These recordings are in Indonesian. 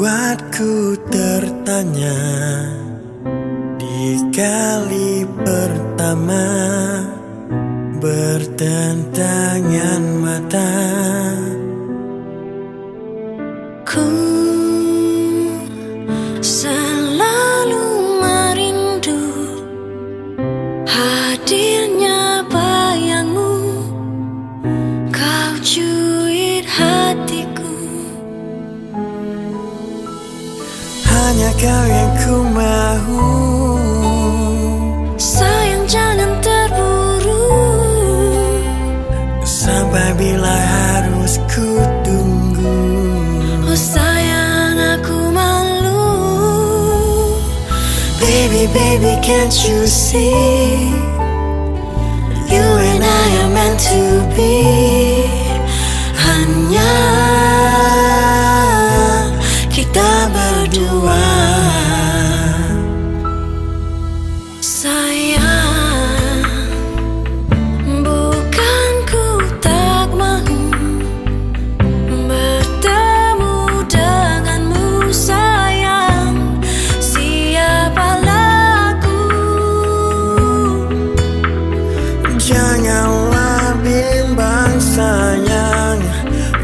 Aku tertanya di kali pertama bertentangan mata. Hanya kau yang ku mau. Sayang jangan terburu. Sampai bila harus ku tunggu? Oh sayang aku malu. Baby, baby, can't you see? You and I are meant to be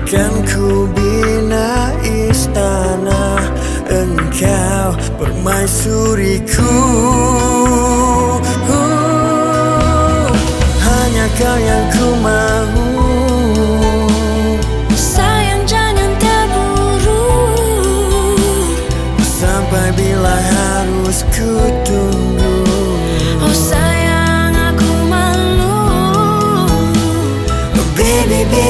Kan ku bina istana Engkau permaisuriku. Hanya kau yang ku mau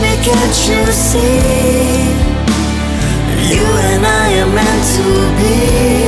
Baby, can't you see? You and I are meant to be